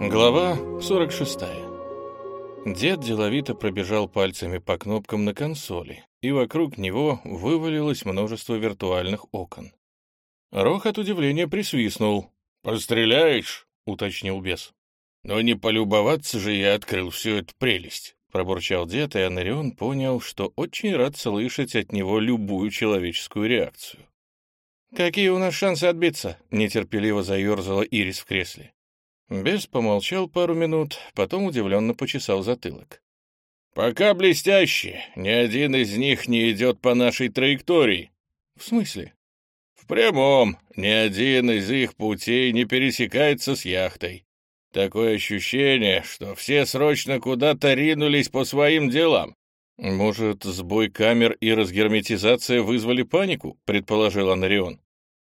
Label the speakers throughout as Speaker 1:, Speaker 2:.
Speaker 1: Глава 46. Дед деловито пробежал пальцами по кнопкам на консоли, и вокруг него вывалилось множество виртуальных окон. Рох от удивления присвистнул. «Постреляешь?» — уточнил бес. «Но не полюбоваться же я открыл всю эту прелесть», — пробурчал дед, и Анарион понял, что очень рад слышать от него любую человеческую реакцию. «Какие у нас шансы отбиться?» — нетерпеливо заерзала Ирис в кресле. Бес помолчал пару минут, потом удивленно почесал затылок. «Пока блестящие. Ни один из них не идет по нашей траектории». «В смысле?» «В прямом. Ни один из их путей не пересекается с яхтой. Такое ощущение, что все срочно куда-то ринулись по своим делам. «Может, сбой камер и разгерметизация вызвали панику?» — предположил Анарион.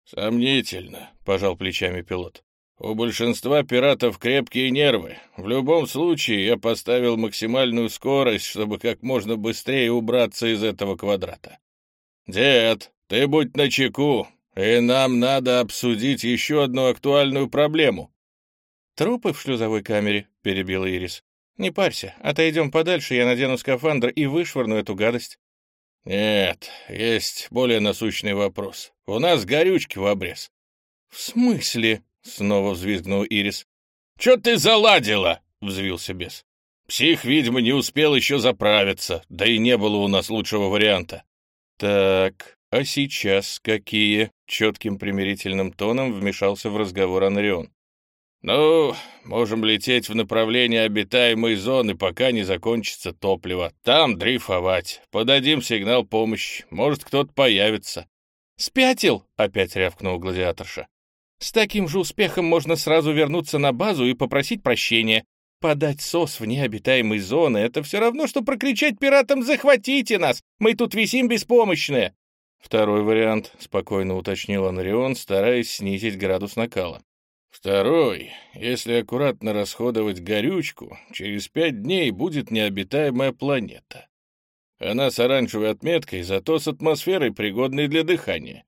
Speaker 1: «Сомнительно», — пожал плечами пилот. «У большинства пиратов крепкие нервы. В любом случае я поставил максимальную скорость, чтобы как можно быстрее убраться из этого квадрата. Дед, ты будь начеку, и нам надо обсудить еще одну актуальную проблему».
Speaker 2: «Трупы в шлюзовой камере», — перебила Ирис. «Не парься, отойдем подальше, я надену скафандр и вышвырну эту гадость».
Speaker 1: «Нет, есть более насущный вопрос. У нас горючки в обрез».
Speaker 2: «В смысле?» — снова взвизгнул Ирис.
Speaker 1: «Чё ты заладила?» — взвился бес. «Псих, видимо, не успел еще заправиться, да и не было у нас лучшего варианта».
Speaker 2: «Так, а сейчас какие?» — четким примирительным тоном вмешался в разговор Анрион.
Speaker 1: «Ну, можем лететь в направлении обитаемой зоны, пока не закончится топливо. Там дрейфовать. Подадим сигнал помощи. Может, кто-то появится».
Speaker 2: «Спятил!» — опять рявкнул гладиаторша. «С таким же успехом можно сразу вернуться на базу и попросить прощения. Подать сос в необитаемой зоны — это все равно, что прокричать пиратам «Захватите нас! Мы тут висим беспомощные!»
Speaker 1: Второй вариант, — спокойно уточнил Анрион, стараясь снизить градус накала. Второй, если аккуратно расходовать горючку, через пять дней будет необитаемая планета. Она с оранжевой отметкой, зато с атмосферой, пригодной для дыхания.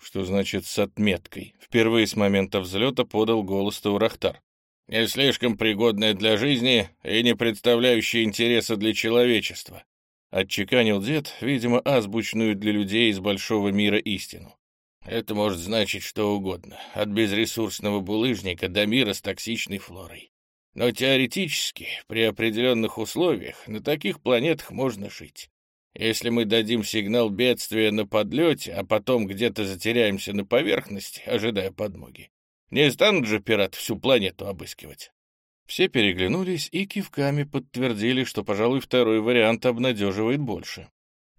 Speaker 2: Что значит «с отметкой»? Впервые с момента взлета подал голос Таурахтар.
Speaker 1: Не слишком пригодная для жизни и не представляющая интереса для человечества.
Speaker 2: Отчеканил дед, видимо, азбучную для людей из большого мира истину.
Speaker 1: Это может значить что угодно, от безресурсного булыжника до мира с токсичной флорой. Но теоретически, при определенных условиях, на таких планетах можно жить. Если мы дадим сигнал бедствия на подлете, а потом где-то затеряемся на поверхности, ожидая подмоги, не станут же пираты всю планету обыскивать.
Speaker 2: Все переглянулись и кивками подтвердили, что, пожалуй, второй вариант обнадеживает больше.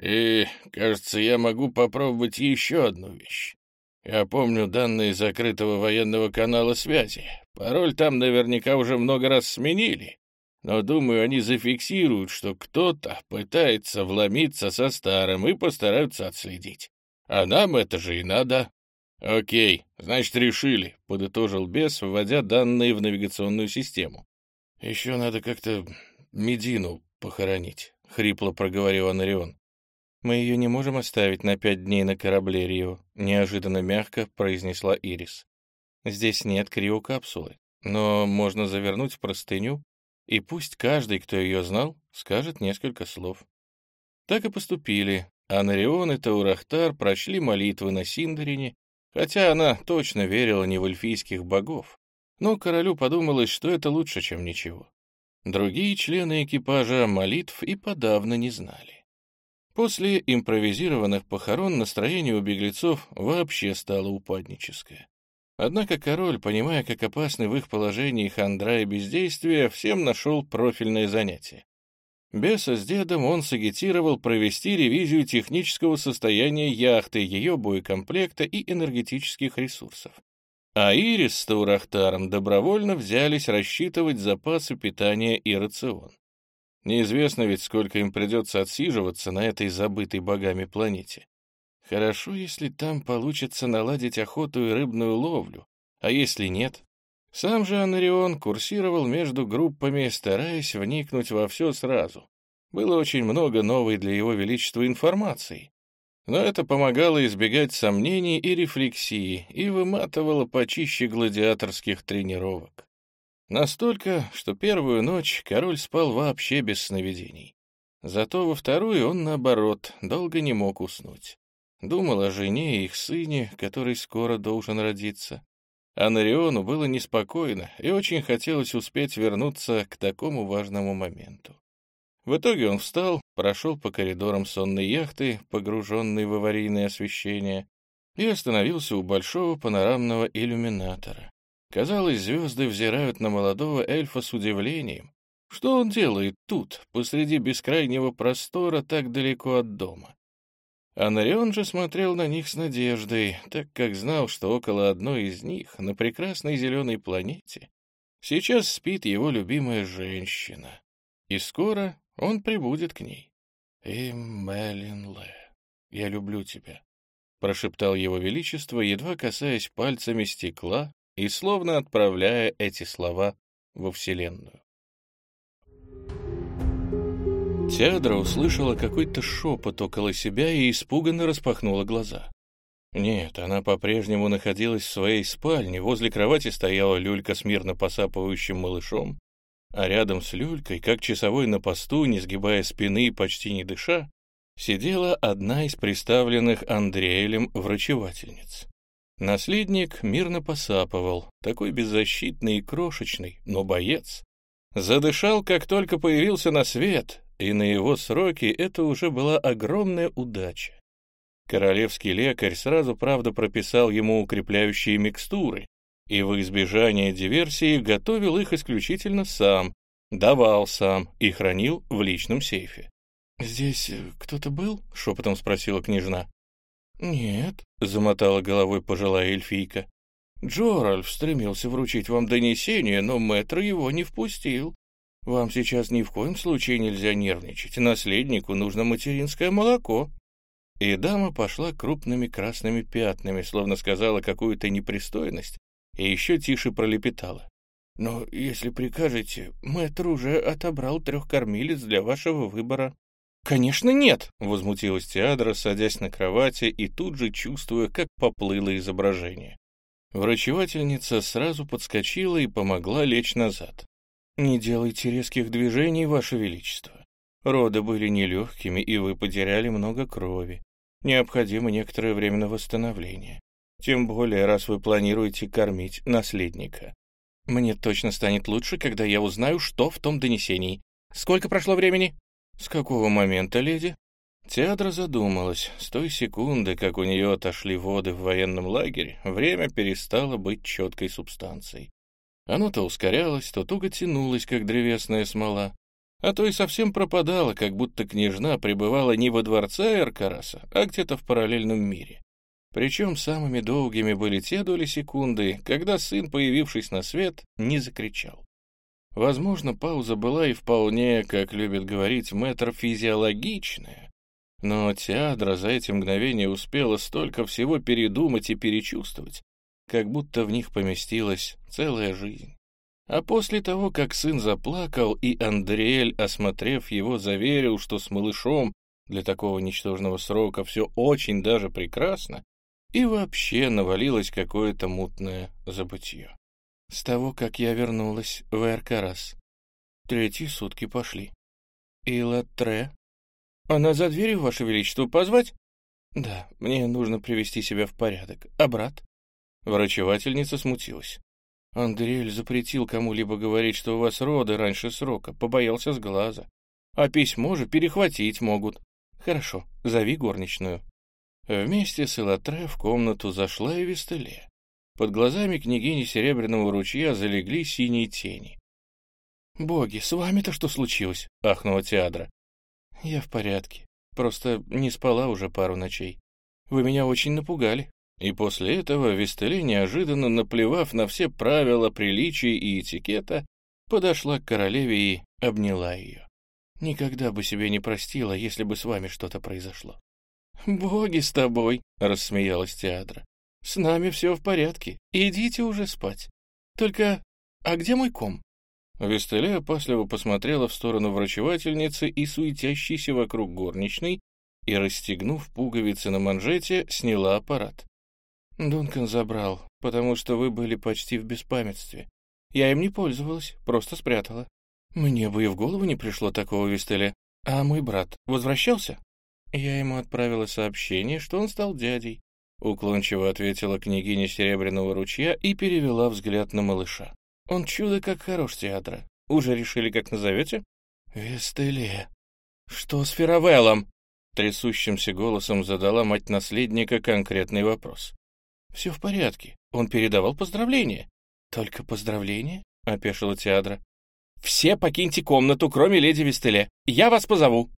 Speaker 1: И, кажется, я могу попробовать еще одну вещь. Я помню данные закрытого военного канала связи. Пароль там наверняка уже много раз сменили. Но, думаю, они зафиксируют, что кто-то пытается вломиться со старым и постараются отследить. А нам это же и надо. Окей, значит, решили, — подытожил бес, вводя данные в навигационную систему. Еще надо как-то Медину похоронить, — хрипло проговорил Анарион.
Speaker 2: «Мы ее не можем оставить на пять дней на корабле, Рио», — неожиданно мягко произнесла Ирис. «Здесь нет криокапсулы, но можно завернуть в простыню, и пусть каждый, кто ее знал, скажет несколько слов». Так и поступили. Анарион и Таурахтар прочли молитвы на Синдарине, хотя она точно верила не в эльфийских богов. Но королю подумалось, что это лучше, чем ничего. Другие члены экипажа молитв и подавно не знали. После импровизированных похорон настроение у беглецов вообще стало упадническое. Однако король, понимая, как опасны в их положении хандра и бездействие, всем нашел профильное занятие. Беса с дедом он сагитировал провести ревизию технического состояния яхты, ее боекомплекта и энергетических ресурсов. А Ирис с Таурахтаром добровольно взялись рассчитывать запасы питания и рацион. Неизвестно ведь, сколько им придется отсиживаться на этой забытой богами планете. Хорошо, если там получится наладить охоту и рыбную ловлю, а если нет? Сам же Анарион курсировал между группами, стараясь вникнуть во все сразу. Было очень много новой для его величества информации, но это помогало избегать сомнений и рефлексии и выматывало почище гладиаторских тренировок.
Speaker 1: Настолько, что первую ночь король спал вообще без сновидений. Зато во вторую он, наоборот, долго не мог уснуть. Думал о жене и их сыне, который скоро должен родиться. А Нариону было неспокойно и очень хотелось успеть вернуться к такому важному моменту. В итоге он встал, прошел по коридорам сонной яхты, погруженной в аварийное освещение, и остановился у большого панорамного иллюминатора. Казалось, звезды взирают на молодого эльфа с удивлением. Что он делает тут, посреди бескрайнего простора, так далеко от дома? Анарион же смотрел на них с надеждой, так как знал, что около одной из них, на прекрасной зеленой планете, сейчас спит его любимая женщина, и скоро он прибудет к ней. «И Мелин Лэ, я люблю тебя», — прошептал его величество, едва касаясь пальцами стекла и словно отправляя эти слова во Вселенную. Теадра услышала какой-то шепот около себя и испуганно распахнула глаза. Нет, она по-прежнему находилась в своей спальне, возле кровати стояла люлька с мирно посапывающим малышом, а рядом с люлькой, как часовой на посту, не сгибая спины и почти не дыша, сидела одна из представленных Андреэлем врачевательниц. Наследник мирно посапывал, такой беззащитный и крошечный, но боец. Задышал, как только появился на свет, и на его сроки это уже была огромная удача. Королевский лекарь сразу, правда, прописал ему укрепляющие микстуры, и в избежание диверсии готовил их исключительно сам, давал сам и хранил в личном сейфе. «Здесь кто-то был?» — шепотом спросила княжна. «Нет», — замотала головой пожилая эльфийка. «Джоральф стремился вручить вам донесение, но мэтр его не впустил. Вам сейчас ни в коем случае нельзя нервничать. Наследнику нужно материнское молоко». И дама пошла крупными красными пятнами, словно сказала какую-то непристойность, и еще тише пролепетала. «Но если прикажете, мэтр уже отобрал трех кормилец для вашего выбора». «Конечно нет!» — возмутилась Теадра, садясь на кровати и тут же чувствуя, как поплыло изображение. Врачевательница сразу подскочила и помогла лечь назад. «Не делайте резких движений, Ваше Величество. Роды были нелегкими, и вы потеряли много крови. Необходимо некоторое время на восстановление. Тем более, раз вы планируете кормить наследника. Мне точно станет лучше, когда я узнаю, что в том донесении. Сколько прошло времени? С какого момента, леди? Театра задумалась. С той секунды, как у нее отошли воды в военном лагере, время перестало быть четкой субстанцией. Оно то ускорялось, то туго тянулось, как древесная смола, а то и совсем пропадало, как будто княжна пребывала не во дворце Эркараса, а где-то в параллельном мире. Причем самыми долгими были те доли секунды, когда сын, появившись на свет, не закричал. Возможно, пауза была и вполне, как любит говорить мэтр, физиологичная, но Теадра за эти мгновения успела столько всего передумать и перечувствовать, как будто в них поместилась целая жизнь. А после того, как сын заплакал, и Андриэль, осмотрев его, заверил, что с малышом для такого ничтожного срока все очень даже прекрасно, и вообще навалилось какое-то мутное забытье. С того, как я вернулась в Эркарас. Третьи сутки пошли. И Латре? Она за дверью, Ваше Величество, позвать? Да, мне нужно привести себя в порядок. А брат? Врачевательница смутилась. Андреэль запретил кому-либо говорить, что у вас роды раньше срока, побоялся с глаза. А письмо же перехватить могут. Хорошо, зови горничную. Вместе с Элатре в комнату зашла и Вестеле. Под глазами княгини Серебряного ручья залегли синие тени. «Боги, с вами-то что случилось?» — ахнула Теадра. «Я в порядке. Просто не спала уже пару ночей. Вы меня очень напугали». И после этого Вестели, неожиданно наплевав на все правила приличия и этикета, подошла к королеве и обняла ее. Никогда бы себе не простила, если бы с вами что-то произошло. «Боги с тобой!» — рассмеялась Театра. «С нами все в порядке. Идите уже спать. Только... А где мой ком?» Вестеле опасливо посмотрела в сторону врачевательницы и суетящейся вокруг горничной и, расстегнув пуговицы на манжете, сняла аппарат. Дункан забрал, потому что вы были почти в беспамятстве.
Speaker 2: Я им не пользовалась, просто спрятала. Мне бы и в голову не пришло такого вистеля. А мой брат возвращался? Я ему отправила сообщение, что он стал дядей. Уклончиво ответила княгиня Серебряного ручья и перевела взгляд на малыша. Он чудо как хорош театра. Уже решили, как назовете? Вестеле. Что с Феравеллом? Трясущимся голосом задала мать наследника конкретный вопрос. Все в порядке. Он передавал поздравления. Только поздравления? Опешила Теадра. Все покиньте комнату, кроме леди Вестеле. Я вас позову.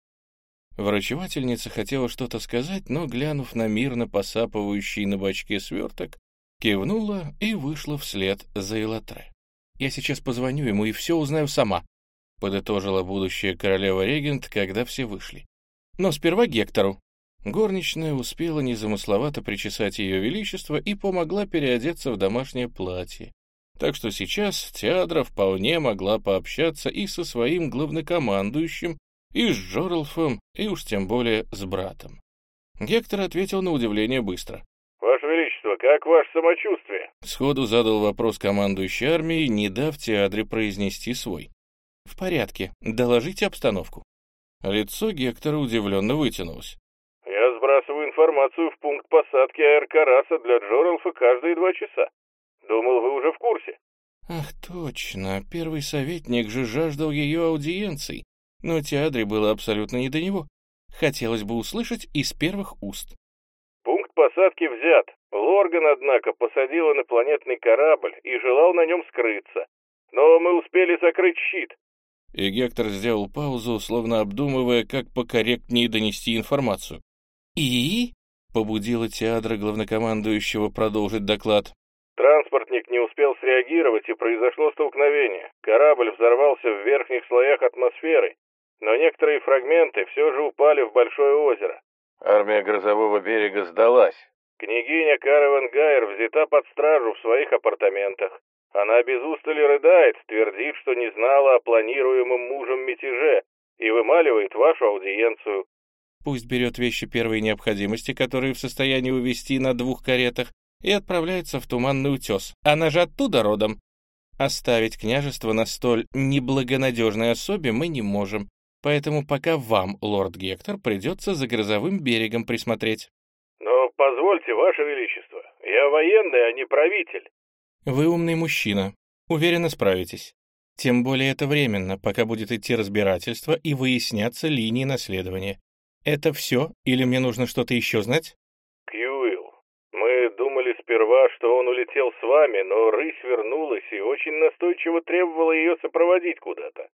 Speaker 2: Врачевательница хотела что-то сказать, но, глянув на мирно посапывающий на бочке сверток, кивнула и вышла вслед за Элатре. «Я сейчас позвоню ему и все узнаю сама», — подытожила будущая королева-регент, когда все вышли. «Но сперва Гектору». Горничная успела незамысловато причесать ее величество и помогла переодеться в домашнее платье. Так что сейчас Теадра вполне могла пообщаться и со своим главнокомандующим, и с Джорлфом, и уж тем более с братом. Гектор ответил на удивление быстро.
Speaker 3: «Ваше Величество, как ваше самочувствие?»
Speaker 2: Сходу задал вопрос командующей армией, не дав Теадре произнести свой. «В порядке. Доложите обстановку». Лицо Гектора удивленно вытянулось.
Speaker 3: «Я сбрасываю информацию в пункт посадки Аэркараса для Джорлфа каждые два часа. Думал, вы уже в курсе».
Speaker 2: «Ах, точно. Первый советник же жаждал ее аудиенций но Теадре было абсолютно не до него. Хотелось бы услышать из первых уст.
Speaker 3: Пункт посадки взят. Лорган, однако, посадил инопланетный корабль и желал на нем скрыться. Но мы успели закрыть щит.
Speaker 2: И Гектор сделал паузу, словно обдумывая, как покорректнее донести информацию. «И?» — побудила Теадра главнокомандующего продолжить доклад.
Speaker 3: Транспортник не успел среагировать, и произошло столкновение. Корабль взорвался в верхних слоях атмосферы, но некоторые фрагменты все же упали в большое озеро.
Speaker 1: Армия Грозового берега сдалась.
Speaker 3: Княгиня Караван Гайер взята под стражу в своих апартаментах. Она без устали рыдает, твердит, что не знала о планируемом мужем мятеже и вымаливает вашу аудиенцию.
Speaker 2: Пусть берет вещи первой необходимости, которые в состоянии увезти на двух каретах, и отправляется в Туманный утес. Она же оттуда родом. Оставить княжество на столь неблагонадежной особе мы не можем. Поэтому пока вам, лорд Гектор, придется за грозовым берегом присмотреть.
Speaker 3: Но позвольте, ваше величество, я военный, а не правитель.
Speaker 2: Вы умный мужчина. Уверенно справитесь. Тем более это временно, пока будет идти разбирательство и выясняться линии наследования. Это все, или мне нужно что-то еще знать?
Speaker 3: Кьюилл, мы думали сперва, что он улетел с вами, но рысь вернулась и очень настойчиво требовала ее сопроводить куда-то.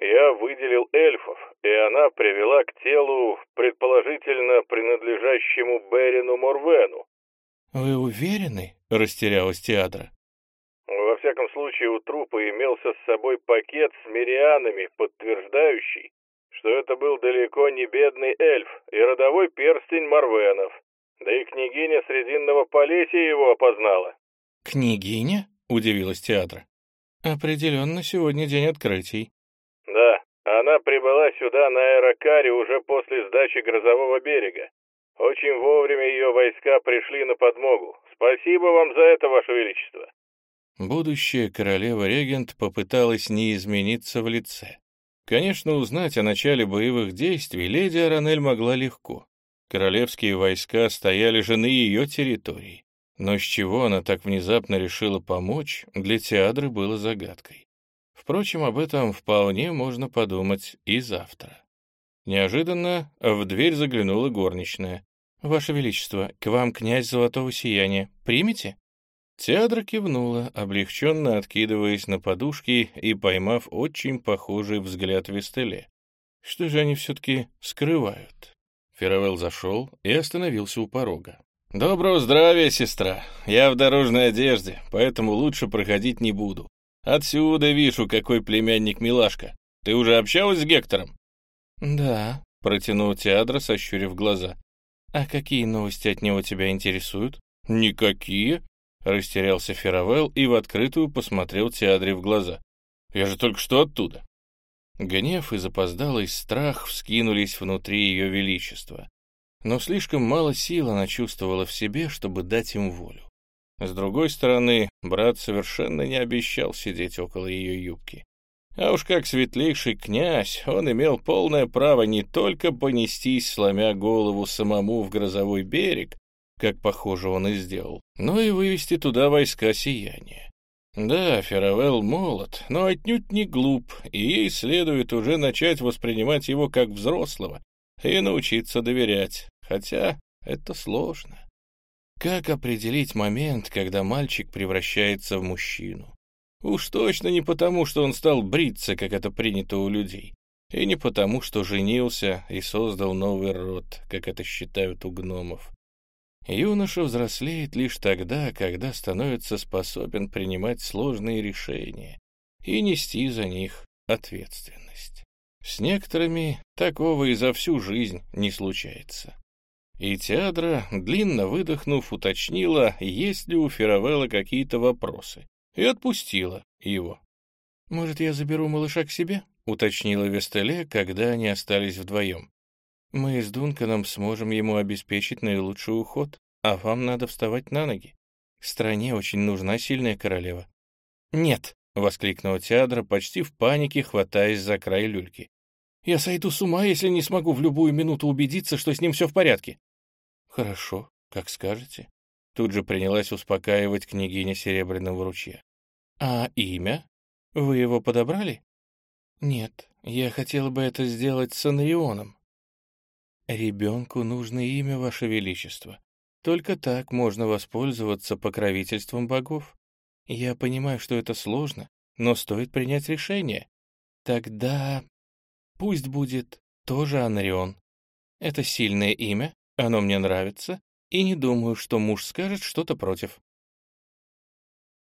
Speaker 3: Я выделил эльфов, и она привела к телу, предположительно принадлежащему Берину Морвену.
Speaker 2: «Вы уверены?» — растерялась Театра.
Speaker 3: Во всяком случае, у трупа имелся с собой пакет с мирианами, подтверждающий, что это был далеко не бедный эльф и родовой перстень Марвенов. Да и княгиня Срединного Полесья его опознала.
Speaker 2: «Княгиня?» — удивилась театра. «Определенно сегодня день открытий».
Speaker 3: Да, она прибыла сюда на аэрокаре уже после сдачи Грозового берега. Очень вовремя ее войска пришли на подмогу. Спасибо вам за это, Ваше Величество.
Speaker 2: Будущая королева-регент попыталась не измениться в лице. Конечно, узнать о начале боевых действий леди Аранель могла легко. Королевские войска стояли же на ее территории. Но с чего она так внезапно решила помочь, для Теадры было загадкой. Впрочем, об этом вполне можно подумать и завтра. Неожиданно в дверь заглянула горничная. «Ваше Величество, к вам князь Золотого Сияния. Примете?» Теадра кивнула, облегченно откидываясь на подушки и поймав очень похожий взгляд Вестеле. Что же они все-таки скрывают? Феравелл зашел и остановился у порога. «Доброго здравия, сестра. Я в дорожной одежде, поэтому лучше проходить не буду. Отсюда вижу, какой племянник милашка. Ты уже общалась с Гектором?» «Да», — протянул Теадра, сощурив глаза. «А какие новости от него тебя интересуют?» «Никакие», — растерялся Феравелл и в открытую посмотрел Теадре в глаза. «Я же только что оттуда». Гнев и запоздалый страх вскинулись внутри ее величества. Но слишком мало сил она чувствовала в себе, чтобы дать им волю.
Speaker 1: С другой стороны, брат совершенно не обещал сидеть около ее юбки. А уж как светлейший князь, он имел полное право не только понестись, сломя голову самому в грозовой берег, как, похоже, он и сделал, но и вывести туда войска сияния. Да, Феравелл молод, но отнюдь не глуп, и ей следует уже начать воспринимать его как взрослого и научиться доверять, хотя это сложно. Как определить момент, когда мальчик превращается в мужчину? Уж точно не потому, что он стал бриться, как это принято у людей, и не потому, что женился и создал новый род, как это считают у гномов. Юноша взрослеет лишь тогда, когда становится способен принимать сложные решения и нести за них ответственность. С некоторыми такого и за всю жизнь не случается. И Теадра, длинно выдохнув, уточнила, есть ли у Феравелла какие-то вопросы, и отпустила его. «Может, я заберу малыша к себе?» — уточнила Вестеле, когда они остались вдвоем. «Мы с Дунканом сможем ему обеспечить наилучший уход, а вам надо вставать на ноги. Стране очень нужна сильная королева». «Нет!» — воскликнула Теадра, почти в панике, хватаясь за край люльки. «Я сойду с ума, если не смогу в любую минуту убедиться, что с ним все в порядке». «Хорошо, как скажете». Тут же принялась успокаивать княгиня Серебряного ручья. «А имя? Вы его подобрали?» «Нет, я хотела бы это сделать с Анрионом». «Ребенку нужно имя, Ваше Величество. Только так можно воспользоваться покровительством богов. Я понимаю, что это сложно, но стоит принять решение. Тогда пусть будет тоже Анрион. Это сильное имя, оно мне нравится, и не думаю, что муж скажет что-то против.